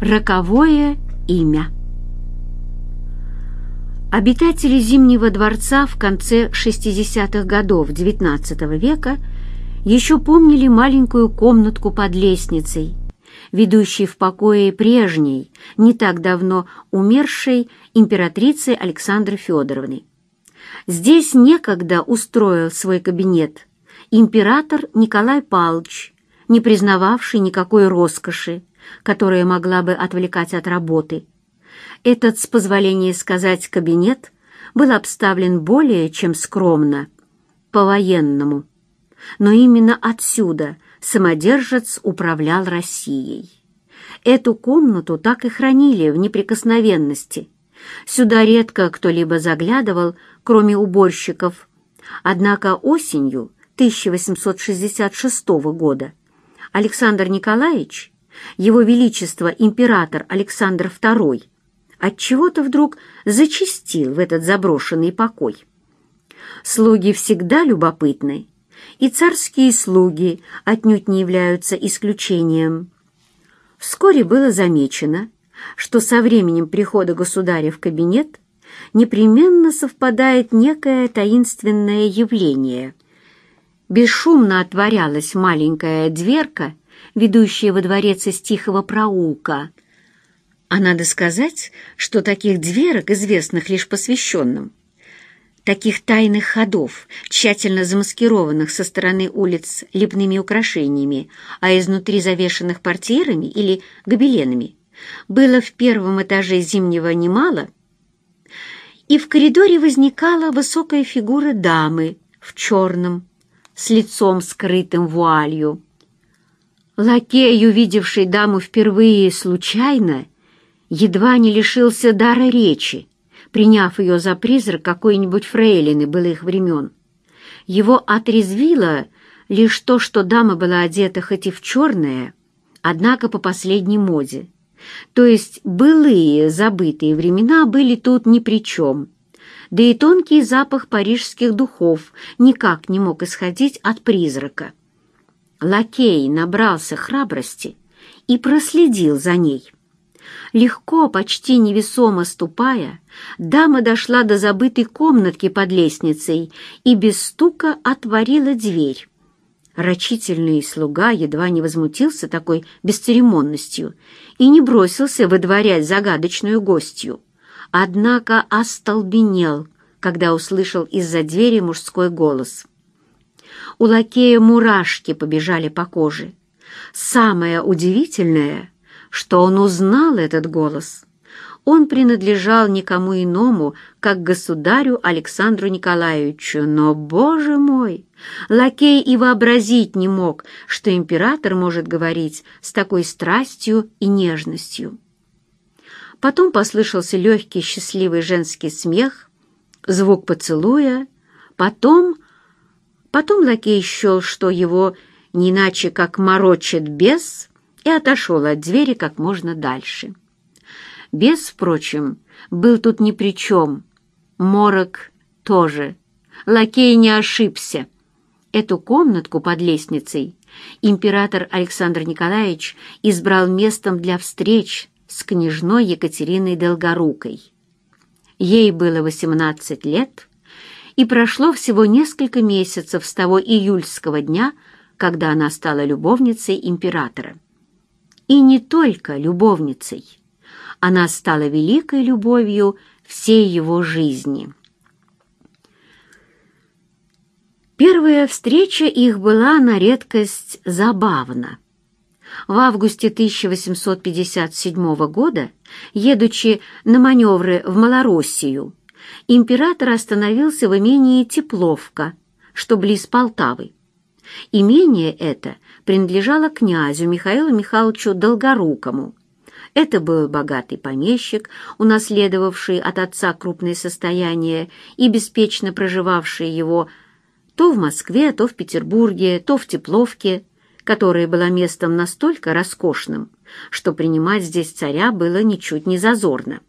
Роковое имя Обитатели Зимнего дворца в конце 60-х годов XIX века еще помнили маленькую комнатку под лестницей, ведущей в покое прежней, не так давно умершей императрицы Александры Федоровны. Здесь некогда устроил свой кабинет император Николай Павлович, не признававший никакой роскоши, которая могла бы отвлекать от работы. Этот, с позволения сказать, кабинет был обставлен более чем скромно, по-военному. Но именно отсюда самодержец управлял Россией. Эту комнату так и хранили в неприкосновенности. Сюда редко кто-либо заглядывал, кроме уборщиков. Однако осенью 1866 года Александр Николаевич его Величество император Александр II отчего-то вдруг зачастил в этот заброшенный покой. Слуги всегда любопытны, и царские слуги отнюдь не являются исключением. Вскоре было замечено, что со временем прихода государя в кабинет непременно совпадает некое таинственное явление. Бесшумно отворялась маленькая дверка — ведущая во дворец из тихого проулка. А надо сказать, что таких дверок, известных лишь посвященным, таких тайных ходов, тщательно замаскированных со стороны улиц лепными украшениями, а изнутри завешенных портьерами или гобеленами, было в первом этаже зимнего немало, и в коридоре возникала высокая фигура дамы в черном, с лицом скрытым вуалью. Лакей, увидевший даму впервые случайно, едва не лишился дара речи, приняв ее за призрак какой-нибудь фрейлины былых времен. Его отрезвило лишь то, что дама была одета хоть и в черное, однако по последней моде. То есть былые забытые времена были тут ни при чем. Да и тонкий запах парижских духов никак не мог исходить от призрака. Лакей набрался храбрости и проследил за ней. Легко, почти невесомо ступая, дама дошла до забытой комнатки под лестницей и без стука отворила дверь. Рачительный слуга едва не возмутился такой бесцеремонностью и не бросился выдворять загадочную гостью. Однако остолбенел, когда услышал из-за двери мужской голос — у лакея мурашки побежали по коже. Самое удивительное, что он узнал этот голос. Он принадлежал никому иному, как государю Александру Николаевичу, но, боже мой, лакей и вообразить не мог, что император может говорить с такой страстью и нежностью. Потом послышался легкий счастливый женский смех, звук поцелуя, потом Потом лакей счел, что его не иначе как морочит бес, и отошел от двери как можно дальше. Бес, впрочем, был тут ни при чем. Морок тоже. Лакей не ошибся. Эту комнатку под лестницей император Александр Николаевич избрал местом для встреч с княжной Екатериной Долгорукой. Ей было 18 лет, и прошло всего несколько месяцев с того июльского дня, когда она стала любовницей императора. И не только любовницей. Она стала великой любовью всей его жизни. Первая встреча их была на редкость забавна. В августе 1857 года, едучи на маневры в Малороссию, император остановился в имении Тепловка, что близ Полтавы. Имение это принадлежало князю Михаилу Михайловичу Долгорукому. Это был богатый помещик, унаследовавший от отца крупное состояние и беспечно проживавший его то в Москве, то в Петербурге, то в Тепловке, которая была местом настолько роскошным, что принимать здесь царя было ничуть не зазорно.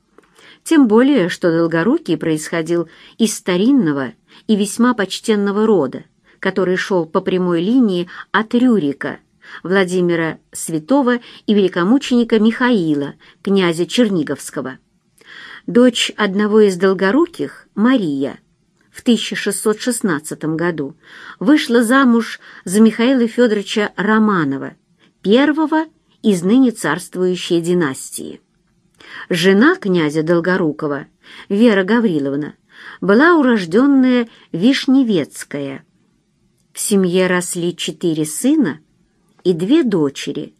Тем более, что Долгорукий происходил из старинного и весьма почтенного рода, который шел по прямой линии от Рюрика, Владимира Святого и великомученика Михаила, князя Черниговского. Дочь одного из долгоруких, Мария, в 1616 году вышла замуж за Михаила Федоровича Романова, первого из ныне царствующей династии. Жена князя Долгорукова, Вера Гавриловна, была урожденная Вишневецкая. В семье росли четыре сына и две дочери,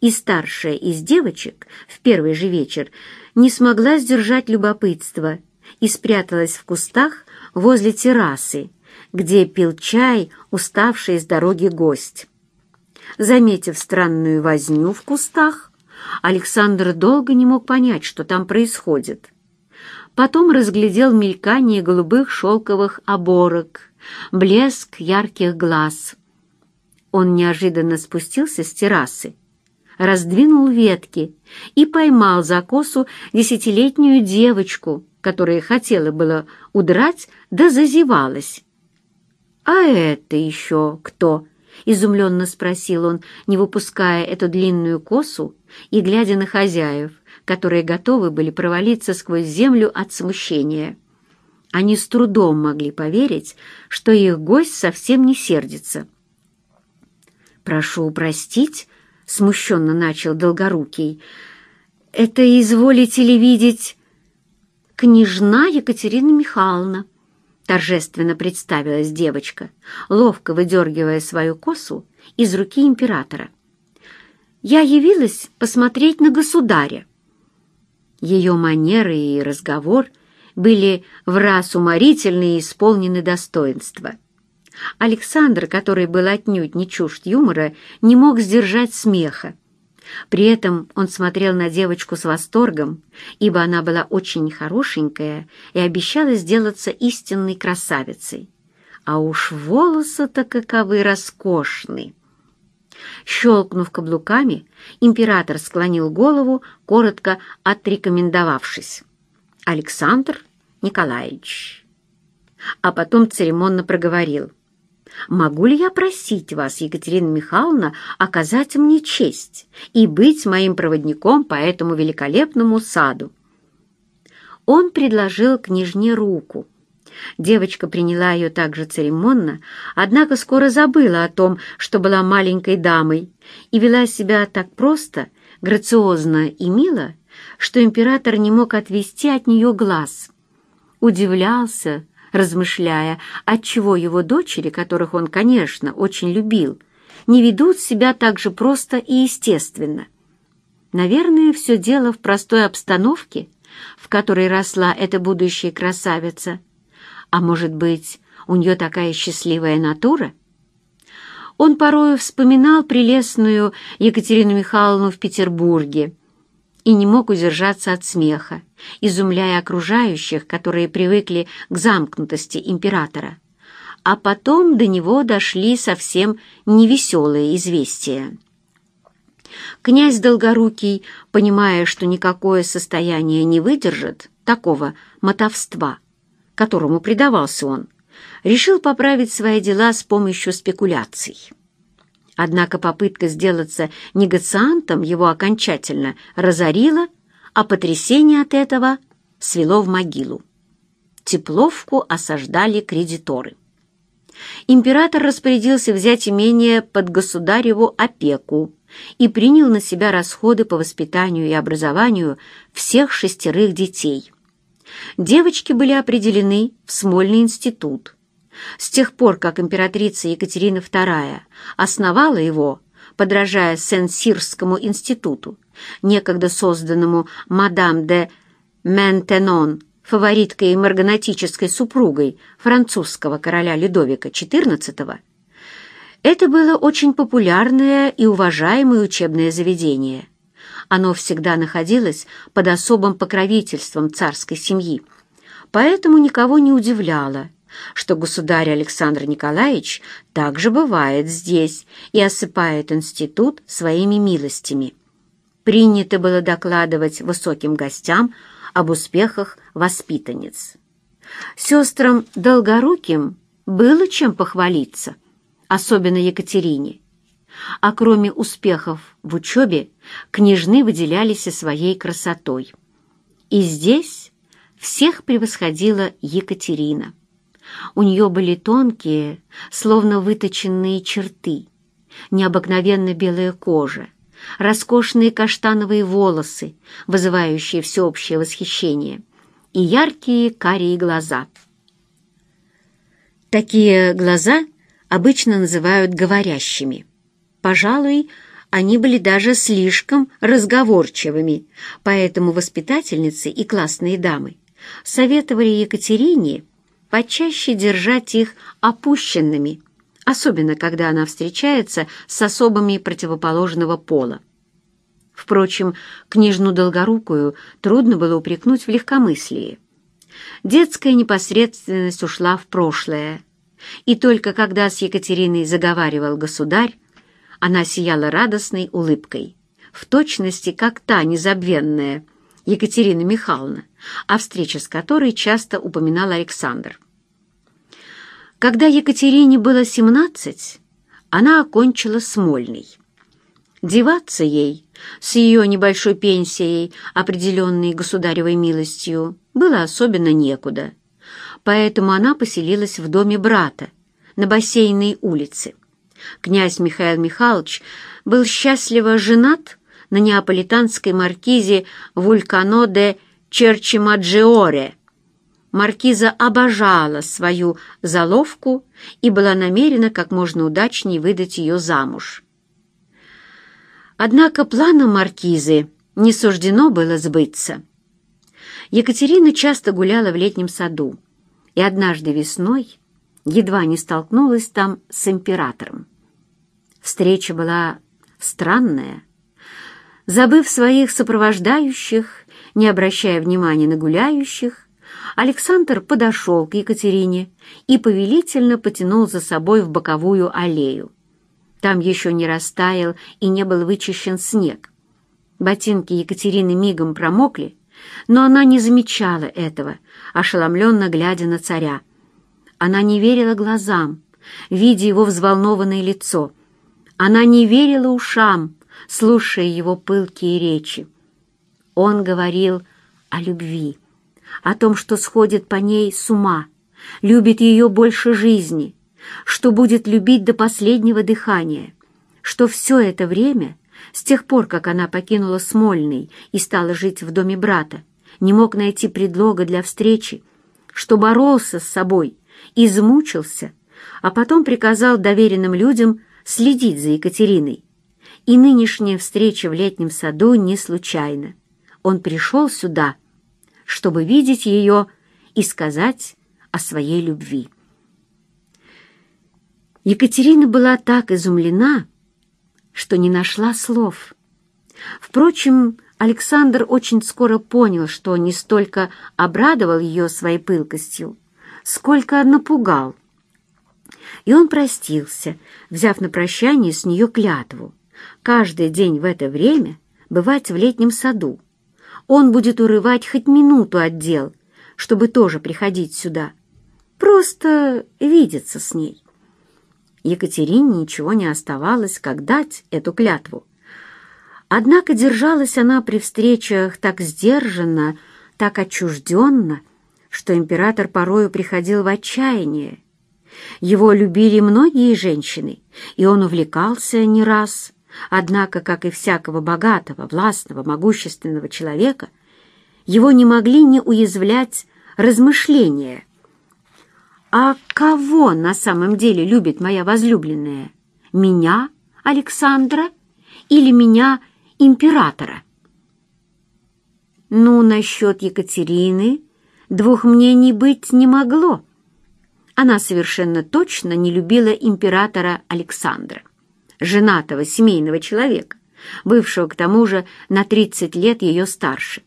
и старшая из девочек в первый же вечер не смогла сдержать любопытство и спряталась в кустах возле террасы, где пил чай уставший с дороги гость. Заметив странную возню в кустах, Александр долго не мог понять, что там происходит. Потом разглядел мелькание голубых шелковых оборок, блеск ярких глаз. Он неожиданно спустился с террасы, раздвинул ветки и поймал за косу десятилетнюю девочку, которая хотела было удрать, да зазевалась. «А это еще кто?» — изумленно спросил он, не выпуская эту длинную косу и глядя на хозяев, которые готовы были провалиться сквозь землю от смущения. Они с трудом могли поверить, что их гость совсем не сердится. «Прошу простить», — смущенно начал Долгорукий, — «это изволите ли видеть княжна Екатерина Михайловна?» Торжественно представилась девочка, ловко выдергивая свою косу из руки императора. «Я явилась посмотреть на государя». Ее манеры и разговор были в раз уморительны и исполнены достоинства. Александр, который был отнюдь не чужд юмора, не мог сдержать смеха. При этом он смотрел на девочку с восторгом, ибо она была очень хорошенькая и обещала сделаться истинной красавицей. А уж волосы-то каковы роскошны! Щелкнув каблуками, император склонил голову, коротко отрекомендовавшись. «Александр Николаевич». А потом церемонно проговорил. «Могу ли я просить вас, Екатерина Михайловна, оказать мне честь и быть моим проводником по этому великолепному саду?» Он предложил княжне руку. Девочка приняла ее также церемонно, однако скоро забыла о том, что была маленькой дамой, и вела себя так просто, грациозно и мило, что император не мог отвести от нее глаз. Удивлялся, размышляя, отчего его дочери, которых он, конечно, очень любил, не ведут себя так же просто и естественно. Наверное, все дело в простой обстановке, в которой росла эта будущая красавица. А может быть, у нее такая счастливая натура? Он порою вспоминал прелестную Екатерину Михайловну в Петербурге, и не мог удержаться от смеха, изумляя окружающих, которые привыкли к замкнутости императора. А потом до него дошли совсем невеселые известия. Князь Долгорукий, понимая, что никакое состояние не выдержит такого мотовства, которому предавался он, решил поправить свои дела с помощью спекуляций. Однако попытка сделаться негациантом его окончательно разорила, а потрясение от этого свело в могилу. Тепловку осаждали кредиторы. Император распорядился взять имение под государеву опеку и принял на себя расходы по воспитанию и образованию всех шестерых детей. Девочки были определены в Смольный институт – с тех пор, как императрица Екатерина II основала его, подражая Сен-Сирскому институту, некогда созданному мадам де Ментенон, фавориткой и марганатической супругой французского короля Людовика XIV, это было очень популярное и уважаемое учебное заведение. Оно всегда находилось под особым покровительством царской семьи, поэтому никого не удивляло, что государь Александр Николаевич также бывает здесь и осыпает институт своими милостями. Принято было докладывать высоким гостям об успехах воспитанниц. Сестрам Долгоруким было чем похвалиться, особенно Екатерине. а кроме успехов в учебе, княжны выделялись и своей красотой. И здесь всех превосходила Екатерина. У нее были тонкие, словно выточенные черты, необыкновенно белая кожа, роскошные каштановые волосы, вызывающие всеобщее восхищение, и яркие карие глаза. Такие глаза обычно называют говорящими. Пожалуй, они были даже слишком разговорчивыми, поэтому воспитательницы и классные дамы советовали Екатерине почаще держать их опущенными, особенно когда она встречается с особами противоположного пола. Впрочем, княжну Долгорукую трудно было упрекнуть в легкомыслии. Детская непосредственность ушла в прошлое, и только когда с Екатериной заговаривал государь, она сияла радостной улыбкой, в точности как та незабвенная Екатерина Михайловна, о встрече с которой часто упоминал Александр. Когда Екатерине было 17, она окончила Смольный. Деваться ей с ее небольшой пенсией, определенной государевой милостью, было особенно некуда, поэтому она поселилась в доме брата на бассейной улице. Князь Михаил Михайлович был счастливо женат на неаполитанской маркизе Вулькано де Черчимаджиоре. Маркиза обожала свою заловку и была намерена как можно удачнее выдать ее замуж. Однако планам маркизы не суждено было сбыться. Екатерина часто гуляла в летнем саду, и однажды весной едва не столкнулась там с императором. Встреча была странная. Забыв своих сопровождающих, не обращая внимания на гуляющих, Александр подошел к Екатерине и повелительно потянул за собой в боковую аллею. Там еще не растаял и не был вычищен снег. Ботинки Екатерины мигом промокли, но она не замечала этого, ошеломленно глядя на царя. Она не верила глазам, видя его взволнованное лицо — она не верила ушам, слушая его пылкие речи. Он говорил о любви, о том, что сходит по ней с ума, любит ее больше жизни, что будет любить до последнего дыхания, что все это время, с тех пор, как она покинула Смольный и стала жить в доме брата, не мог найти предлога для встречи, что боролся с собой, измучился, а потом приказал доверенным людям следить за Екатериной. И нынешняя встреча в летнем саду не случайна. Он пришел сюда, чтобы видеть ее и сказать о своей любви. Екатерина была так изумлена, что не нашла слов. Впрочем, Александр очень скоро понял, что не столько обрадовал ее своей пылкостью, сколько напугал. И он простился, взяв на прощание с нее клятву. Каждый день в это время бывать в летнем саду. Он будет урывать хоть минуту от дел, чтобы тоже приходить сюда. Просто видеться с ней. Екатерине ничего не оставалось, как дать эту клятву. Однако держалась она при встречах так сдержанно, так отчужденно, что император порою приходил в отчаяние его любили многие женщины, и он увлекался не раз. Однако, как и всякого богатого, властного, могущественного человека, его не могли не уязвлять размышления. «А кого на самом деле любит моя возлюбленная? Меня, Александра, или меня, императора?» «Ну, насчет Екатерины двух мнений быть не могло», она совершенно точно не любила императора Александра, женатого семейного человека, бывшего к тому же на 30 лет ее старше.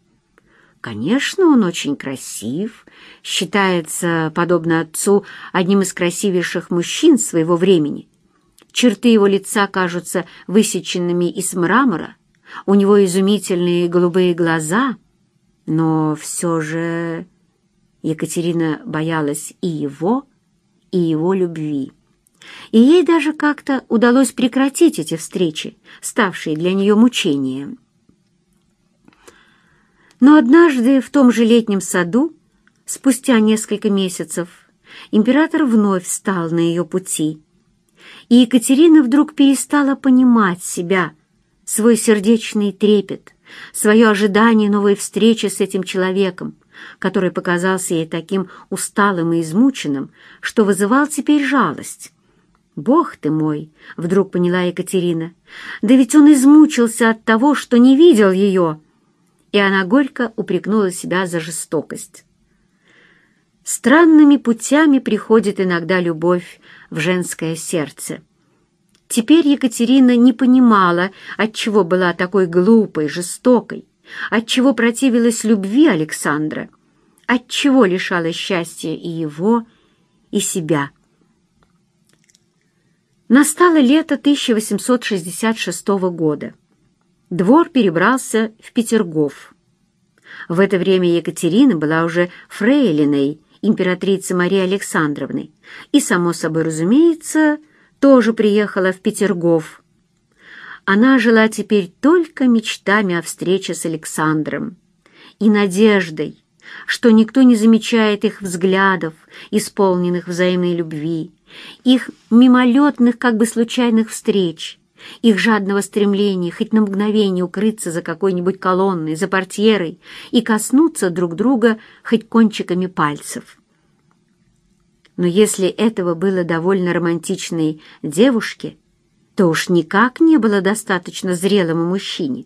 Конечно, он очень красив, считается, подобно отцу, одним из красивейших мужчин своего времени. Черты его лица кажутся высеченными из мрамора, у него изумительные голубые глаза, но все же Екатерина боялась и его, и его любви. И ей даже как-то удалось прекратить эти встречи, ставшие для нее мучением. Но однажды в том же летнем саду, спустя несколько месяцев, император вновь встал на ее пути, и Екатерина вдруг перестала понимать себя, свой сердечный трепет, свое ожидание новой встречи с этим человеком, который показался ей таким усталым и измученным, что вызывал теперь жалость. «Бог ты мой!» — вдруг поняла Екатерина. «Да ведь он измучился от того, что не видел ее!» И она горько упрекнула себя за жестокость. Странными путями приходит иногда любовь в женское сердце. Теперь Екатерина не понимала, отчего была такой глупой, жестокой, отчего противилась любви Александра, отчего лишала счастья и его, и себя. Настало лето 1866 года. Двор перебрался в Петергоф. В это время Екатерина была уже фрейлиной императрицы Марии Александровны и, само собой разумеется, тоже приехала в Петергоф. Она жила теперь только мечтами о встрече с Александром и надеждой, что никто не замечает их взглядов, исполненных взаимной любви, их мимолетных, как бы случайных встреч, их жадного стремления хоть на мгновение укрыться за какой-нибудь колонной, за портьерой и коснуться друг друга хоть кончиками пальцев. Но если этого было довольно романтичной девушке, то уж никак не было достаточно зрелому мужчине,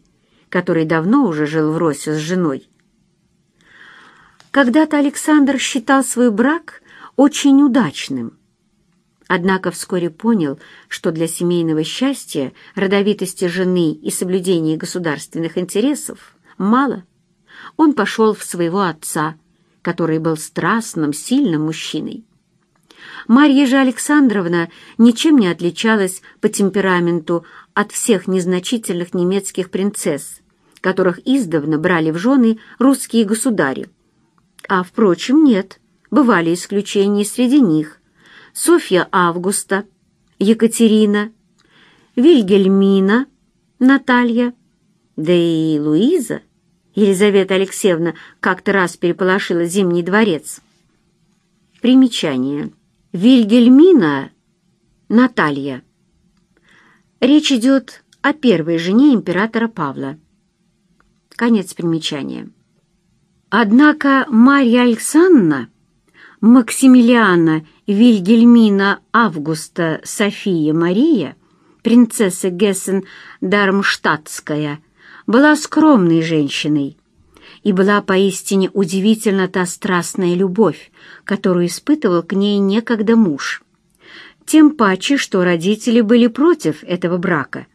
который давно уже жил врозь с женой. Когда-то Александр считал свой брак очень удачным, Однако вскоре понял, что для семейного счастья, родовитости жены и соблюдения государственных интересов мало. Он пошел в своего отца, который был страстным, сильным мужчиной. Марья же Александровна ничем не отличалась по темпераменту от всех незначительных немецких принцесс, которых издавна брали в жены русские государи. А, впрочем, нет, бывали исключения среди них – Софья Августа, Екатерина, Вильгельмина, Наталья, да и Луиза, Елизавета Алексеевна, как-то раз переполошила Зимний дворец. Примечание. Вильгельмина Наталья. Речь идет о первой жене императора Павла. Конец примечания. Однако Марья Александровна Максимилиана Вильгельмина Августа София Мария, принцесса Гессен-Дармштадтская, была скромной женщиной, и была поистине удивительна та страстная любовь, которую испытывал к ней некогда муж. Тем паче, что родители были против этого брака,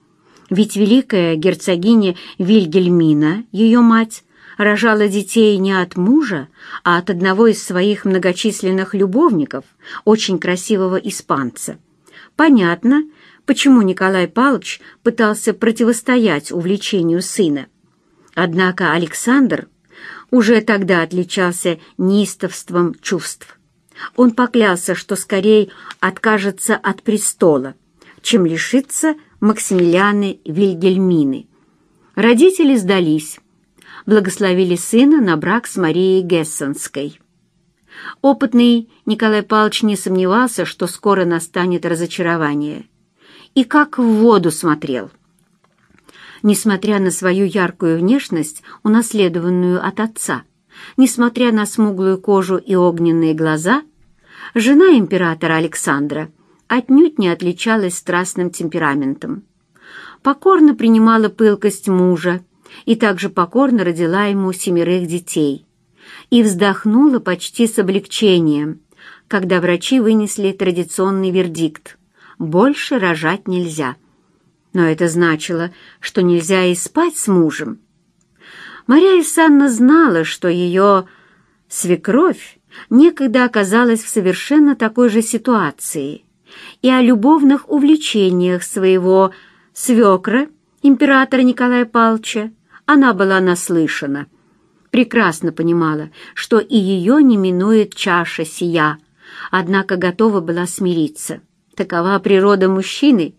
ведь великая герцогиня Вильгельмина, ее мать, рожала детей не от мужа, а от одного из своих многочисленных любовников, очень красивого испанца. Понятно, почему Николай Павлович пытался противостоять увлечению сына. Однако Александр уже тогда отличался неистовством чувств. Он поклялся, что скорее откажется от престола, чем лишится Максимилианы Вильгельмины. Родители сдались, благословили сына на брак с Марией Гессенской. Опытный Николай Павлович не сомневался, что скоро настанет разочарование. И как в воду смотрел. Несмотря на свою яркую внешность, унаследованную от отца, несмотря на смуглую кожу и огненные глаза, жена императора Александра отнюдь не отличалась страстным темпераментом. Покорно принимала пылкость мужа, и также покорно родила ему семерых детей. И вздохнула почти с облегчением, когда врачи вынесли традиционный вердикт – больше рожать нельзя. Но это значило, что нельзя и спать с мужем. Мария Исанна знала, что ее свекровь некогда оказалась в совершенно такой же ситуации, и о любовных увлечениях своего свекра, императора Николая Павловича, она была наслышана, прекрасно понимала, что и ее не минует чаша сия, однако готова была смириться. Такова природа мужчины.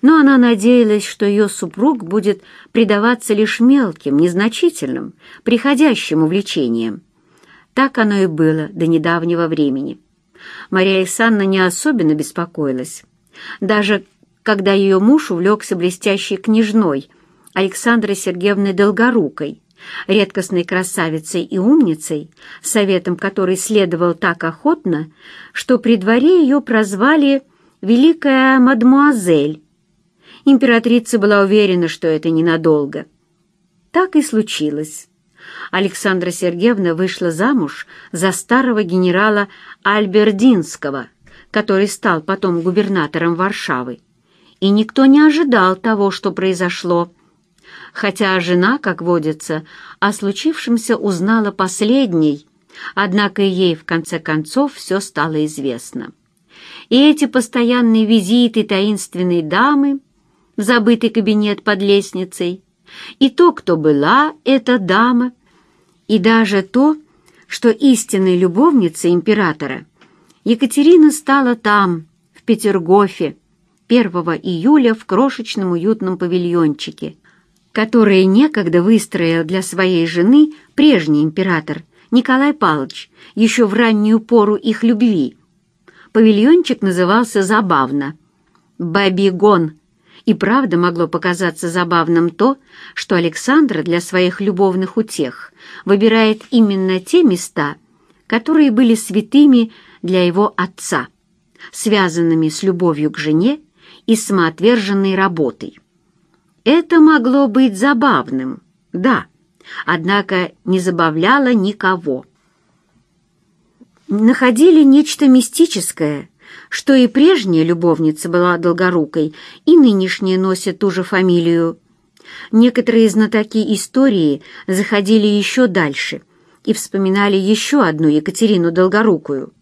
Но она надеялась, что ее супруг будет предаваться лишь мелким, незначительным, приходящим увлечениям. Так оно и было до недавнего времени. Мария Александровна не особенно беспокоилась. Даже когда ее муж увлекся блестящей княжной Александрой Сергеевной Долгорукой, редкостной красавицей и умницей, советом которой следовал так охотно, что при дворе ее прозвали «Великая мадмуазель». Императрица была уверена, что это ненадолго. Так и случилось. Александра Сергеевна вышла замуж за старого генерала Альбердинского, который стал потом губернатором Варшавы. И никто не ожидал того, что произошло. Хотя жена, как водится, о случившемся узнала последней, однако ей в конце концов все стало известно. И эти постоянные визиты таинственной дамы в забытый кабинет под лестницей, и то, кто была эта дама, и даже то, что истинной любовницей императора Екатерина стала там, в Петергофе, 1 июля в крошечном уютном павильончике, который некогда выстроил для своей жены прежний император Николай Павлович еще в раннюю пору их любви. Павильончик назывался забавно «Бабигон», и правда могло показаться забавным то, что Александра для своих любовных утех выбирает именно те места, которые были святыми для его отца, связанными с любовью к жене и самоотверженной работой. Это могло быть забавным, да, однако не забавляло никого. Находили нечто мистическое, что и прежняя любовница была долгорукой, и нынешняя носит ту же фамилию. Некоторые знатоки истории заходили еще дальше и вспоминали еще одну Екатерину Долгорукую,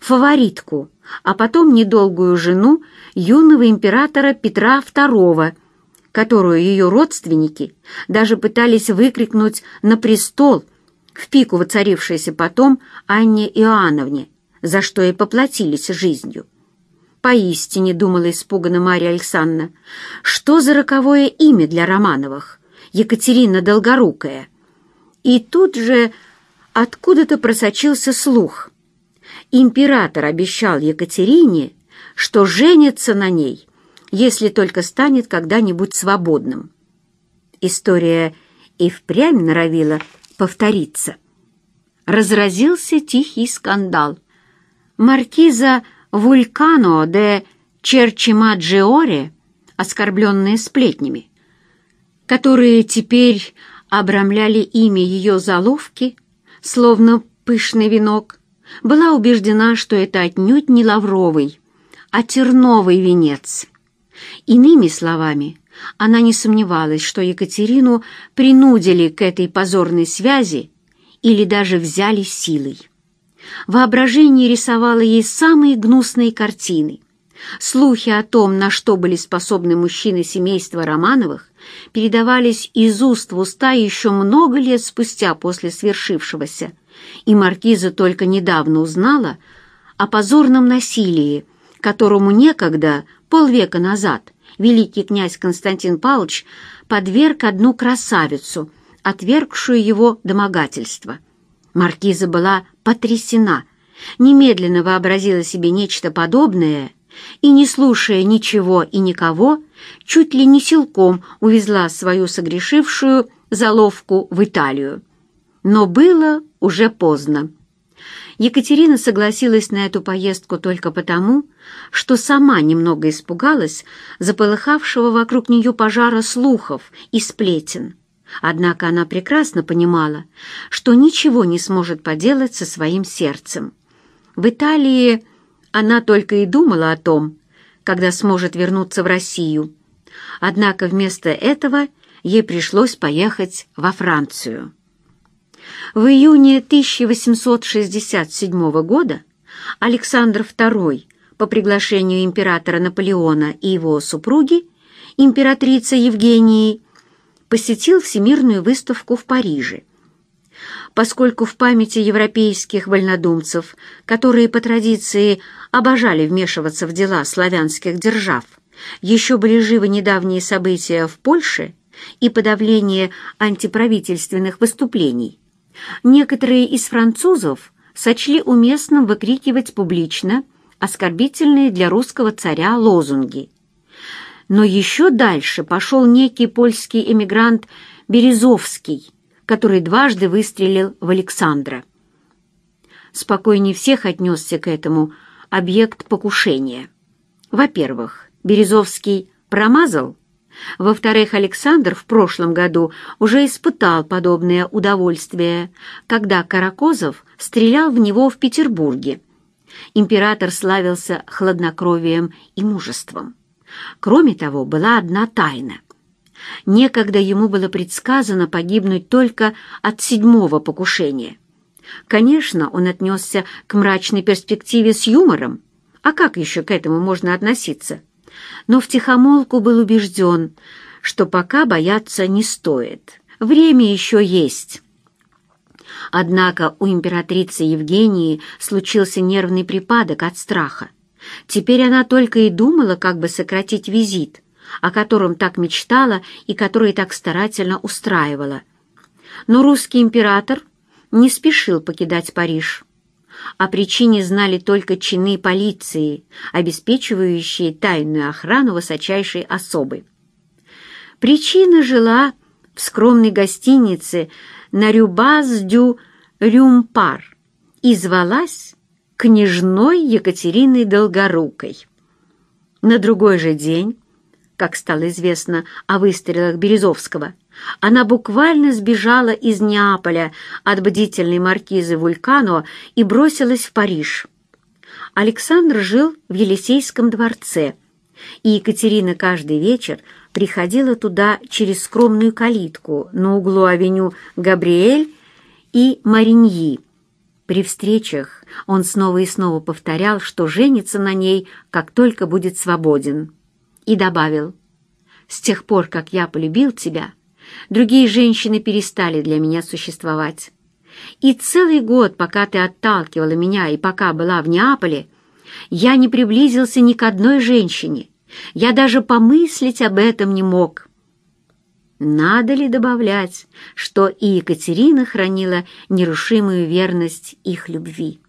фаворитку, а потом недолгую жену юного императора Петра II, которую ее родственники даже пытались выкрикнуть на престол в пику воцарившейся потом Анне Иоанновне, за что и поплатились жизнью. Поистине, думала испуганно Марья Александровна, что за роковое имя для Романовых? Екатерина Долгорукая. И тут же откуда-то просочился слух. Император обещал Екатерине, что женится на ней, если только станет когда-нибудь свободным. История и впрямь норовила повториться. Разразился тихий скандал. Маркиза Вулькано де Черчимаджиоре, оскорбленная сплетнями, которые теперь обрамляли имя ее заловки, словно пышный венок, была убеждена, что это отнюдь не лавровый, а терновый венец. Иными словами, она не сомневалась, что Екатерину принудили к этой позорной связи или даже взяли силой. Воображение рисовало ей самые гнусные картины. Слухи о том, на что были способны мужчины семейства Романовых, передавались из уст в уста еще много лет спустя после свершившегося, и маркиза только недавно узнала о позорном насилии, которому некогда, полвека назад, великий князь Константин Павлович подверг одну красавицу, отвергшую его домогательство. Маркиза была потрясена, немедленно вообразила себе нечто подобное и, не слушая ничего и никого, чуть ли не силком увезла свою согрешившую заловку в Италию. Но было уже поздно. Екатерина согласилась на эту поездку только потому, что сама немного испугалась заполыхавшего вокруг нее пожара слухов и сплетен. Однако она прекрасно понимала, что ничего не сможет поделать со своим сердцем. В Италии она только и думала о том, когда сможет вернуться в Россию. Однако вместо этого ей пришлось поехать во Францию. В июне 1867 года Александр II по приглашению императора Наполеона и его супруги, императрицы Евгении, посетил Всемирную выставку в Париже. поскольку в памяти европейских вольнодумцев, которые по традиции обожали вмешиваться в дела славянских держав, еще были живы недавние события в Польше и подавление антиправительственных выступлений. Некоторые из французов сочли уместным выкрикивать публично оскорбительные для русского царя лозунги. Но еще дальше пошел некий польский эмигрант Березовский, который дважды выстрелил в Александра. Спокойнее всех отнесся к этому объект покушения. Во-первых, Березовский промазал, во-вторых, Александр в прошлом году уже испытал подобное удовольствие, когда Каракозов стрелял в него в Петербурге. Император славился хладнокровием и мужеством. Кроме того, была одна тайна. Некогда ему было предсказано погибнуть только от седьмого покушения. Конечно, он отнесся к мрачной перспективе с юмором. А как еще к этому можно относиться? Но втихомолку был убежден, что пока бояться не стоит. Время еще есть. Однако у императрицы Евгении случился нервный припадок от страха. Теперь она только и думала, как бы сократить визит, о котором так мечтала и который так старательно устраивала. Но русский император не спешил покидать Париж. О причине знали только чины полиции, обеспечивающие тайную охрану высочайшей особы. Причина жила в скромной гостинице на Рюбаз-дю-Рюмпар и звалась княжной Екатериной Долгорукой. На другой же день, как стало известно о выстрелах Березовского, она буквально сбежала из Неаполя от бдительной маркизы Вулькано и бросилась в Париж. Александр жил в Елисейском дворце, и Екатерина каждый вечер приходила туда через скромную калитку на углу авеню Габриэль и Мариньи. При встречах он снова и снова повторял, что женится на ней, как только будет свободен. И добавил, «С тех пор, как я полюбил тебя, Другие женщины перестали для меня существовать. И целый год, пока ты отталкивала меня и пока была в Неаполе, я не приблизился ни к одной женщине. Я даже помыслить об этом не мог. Надо ли добавлять, что и Екатерина хранила нерушимую верность их любви?